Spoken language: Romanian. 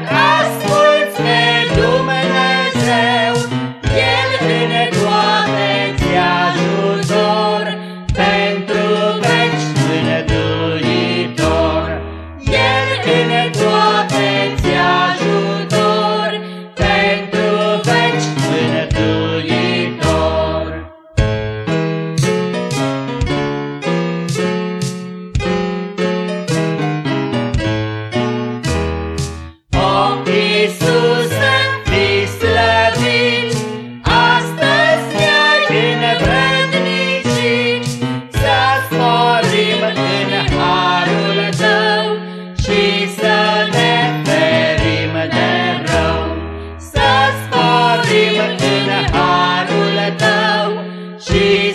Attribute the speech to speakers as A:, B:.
A: that I Întoarceți-vă harul tău și